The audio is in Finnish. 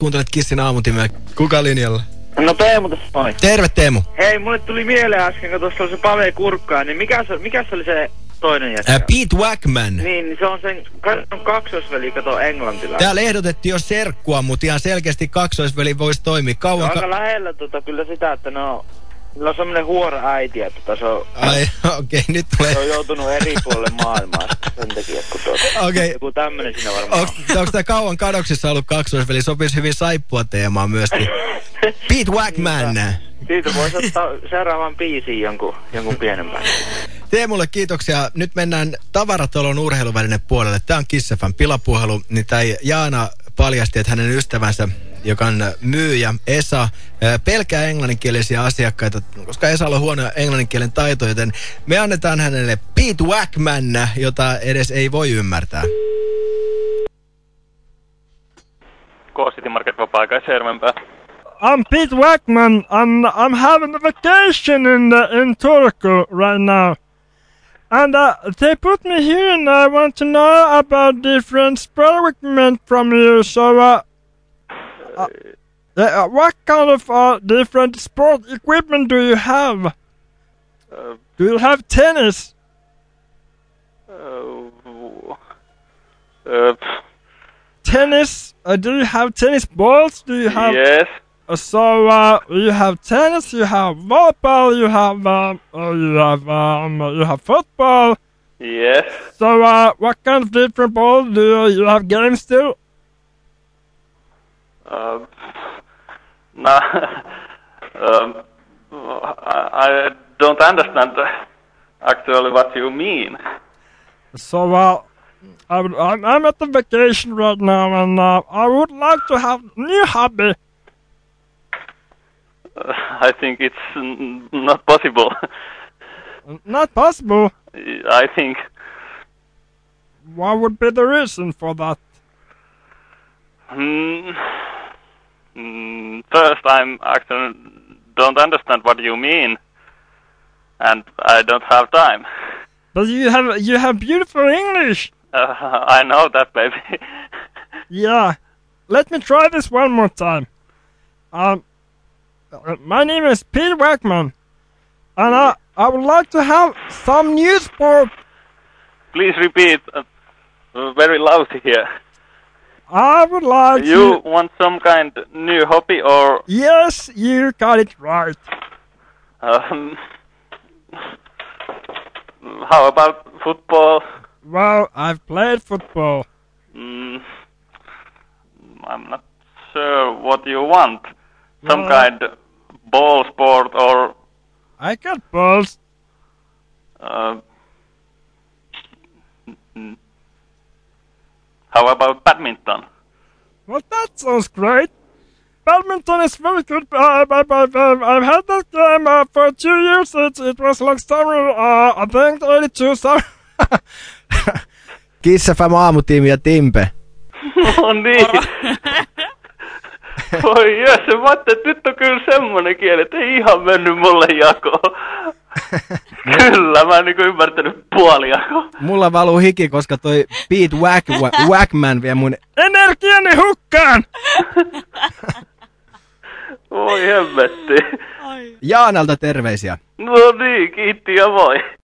Kuuntelet Kissin aamutimea. Kuka linjalla? No Teemu tässä moi. Terve Teemu. Hei, mulle tuli mieleen äsken, kun tuossa oli se Pave Kurkkaa, niin mikä se, mikä se oli se toinen jätkä? Ää, Pete Wackman. Niin, niin se on sen ka- kaksoisveli, kato englantilainen. Täällä ehdotettiin jo serkkua, mutta ihan selkeästi kaksoisveli voisi toimia. Kauan Aika ka lähellä tota, kyllä sitä, että no, Niillä on semmonen huora äiti, että tota, se on, Ai, okei, okay, nyt se tulee... on joutunut eri puolelle maailmaa sen takia, kun tuota, Okei. joku tämmönen siinä varmaan Onks, onks tää kauan kadoksissa ollut kaksoisveli? Sopisi hyvin saippua teemaan myöskin. Pete Wackman. Siitä voisi ottaa seuraavan biisin jonkun, jonkun pienempän. Teemulle kiitoksia. Nyt mennään tavaratalon urheiluvälinen puolelle. Tämä on Kissefan pilapuhelu. Niin tai Jaana paljasti, että hänen ystävänsä, joka on myyjä, Esa, ää, pelkää englanninkielisiä asiakkaita, koska Esalla on huono englanninkielen taito, joten me annetaan hänelle Pete Wackman, jota edes ei voi ymmärtää. K-City Market Sermenpää. I'm Pete Wackman, and I'm having a vacation in the, in Turku right now. And uh, they put me here, and I want to know about different equipment from you. So, uh, uh, uh, what kind of uh, different sport equipment do you have? Uh, Do you have tennis? uh, uh, Tennis? Uh, do you have tennis balls? Do you have? yes. Uh, so uh, you have tennis, you have volleyball, you have um, uh, you have um, uh, you have football. Yes. So uh, what kind of different balls do you, you have games still? Uh, no, um, I, I don't understand actually what you mean. So uh, I I'm at the vacation right now, and uh, I would like to have new hobby. Uh, I think it's n- not possible. Not possible. I think What would be the reason for that? mm, mm, first I'm actually don't understand what you mean, and I don't have time. But you have you have beautiful English. Uh, I know that, baby. Yeah. Let me try this one more time. Um, my name is Pete Wackman, and I, I would like to have some news for. Please repeat uh, very loud here. I would like You to. want some kind new hobby or Yes, you got it right. um, how about football? Well, I've played football. Mm, I'm not sure what you want. Some Well- kind ball sport or I got balls. uh, how about badminton? Well, that sounds great. Badminton is very good. Uh, I, I, I, I've had that game uh, for two years. It, it was like summer, uh, I think 82 summer. Kissefam aamutiimi ja Timpe. No niin. Voi jes, mä ajattelin, että nyt on kyllä semmonen kieli, että ei ihan mennyt mulle jakoon. Kyllä, mä en niinku ymmärtänyt puoli jakoa. Mulla valuu hiki, koska toi Pete Wack, Wa- Wackman vie mun... Energiani hukkaan! Voi hemmetti. Jaanalta terveisiä. No niin, kiitti ja moi.